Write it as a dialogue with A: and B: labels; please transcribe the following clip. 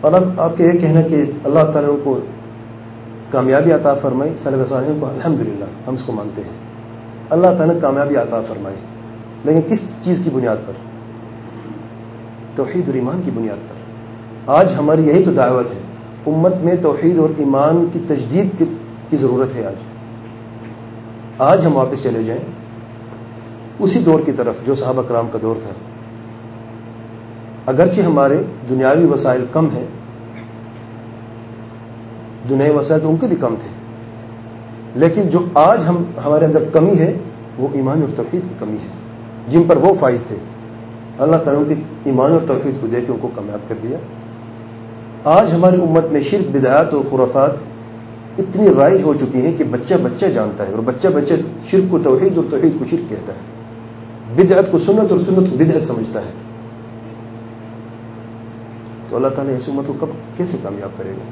A: اور اب آپ کا یہ کہنا کہ اللہ تعالیٰ کو کامیابی عطا فرمائی صلی اللہ کو الحمد للہ ہم اس کو مانتے ہیں۔ اللہ تعالیٰ نے کامیابی عطا فرمائی، لیکن کس چیز کی بنیاد پر؟ توحید اور ایمان کی بنیاد پر۔ آج ہماری یہی تو دعوت ہے، امت میں توحید اور ایمان کی تجدید کی ضرورت ہے آج۔ آج ہم واپس چلے جائیں، اسی دور کی طرف جو صحابہ کرام کا دور تھا۔ اگرچہ ہمارے دنیاوی وسائل کم ہیں دنیا وسائل تو ان کے بھی کم تھے، لیکن جو آج ہم، ہمارے اندر کمی ہے، وہ ایمان اور توحید کی کمی ہے، جن پر وہ فائز تھے۔ اللہ تعالیٰ کی ایمان اور توحید کو دے کے ان کو کامیاب کر دیا۔ آج ہماری امت میں شرک، بدعات اور خرافات اتنی رائج ہو چکی ہیں کہ بچہ بچہ جانتا ہے اور بچہ بچہ شرک کو توحید اور توحید کو شرک کہتا ہے۔ بدعت کو سنت اور سنت کو بدعت سمجھتا ہے۔ تو اللہ تعالیٰ اس امت کو کب کیسے کامیاب کرے گا؟